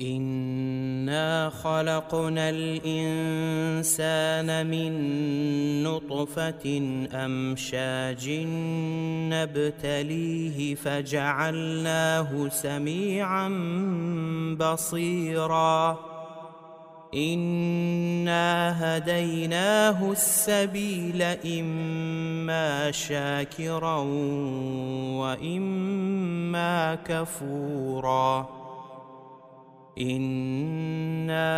إنا خلقنا الإنسان من نطفة أمشاج نبتليه فجعلناه سميعا بصيرا. إنا هديناه السبيل إما شاكرا وإما كفوراً. إنا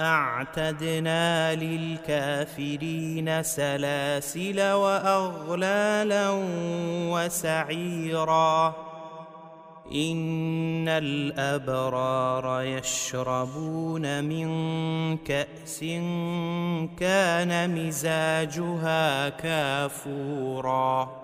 أعتدنا للكافرين سلاسل وأغلالا وسعيرا إن الأبرار يشربون من كأس كان مزاجها كافوراً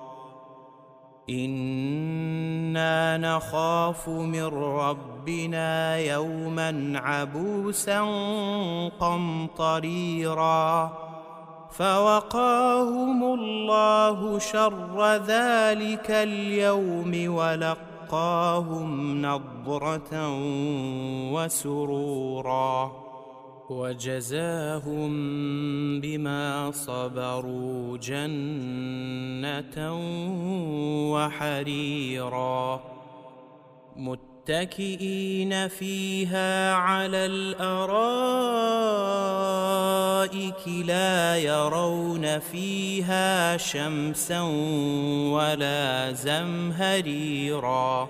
أنا نخاف من ربنا يوما عبوسا قمطريرا فوقاهم الله شر ذلك اليوم ولقاهم نضره وسرورا وجزاهم بما صبروا جنة وحريرا. متكئين فيها على الأرائك لا يرون فيها شمسا ولا زمهريرا.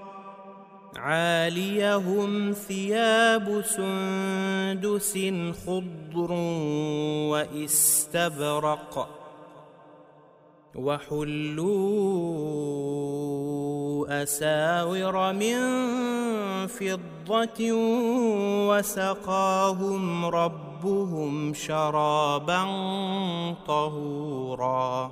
عاليهم ثياب سندس خضر واستبرق وحلوا أساور من فضة وسقاهم ربهم شرابا طهورا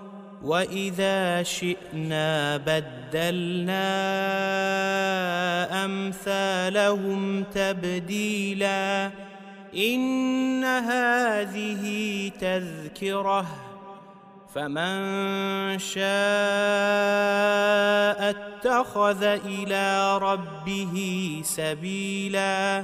واذا شئنا بدلنا امثالهم تبديلا ان هذه تذكره فمن شاء اتخذ إلى ربه سبيلا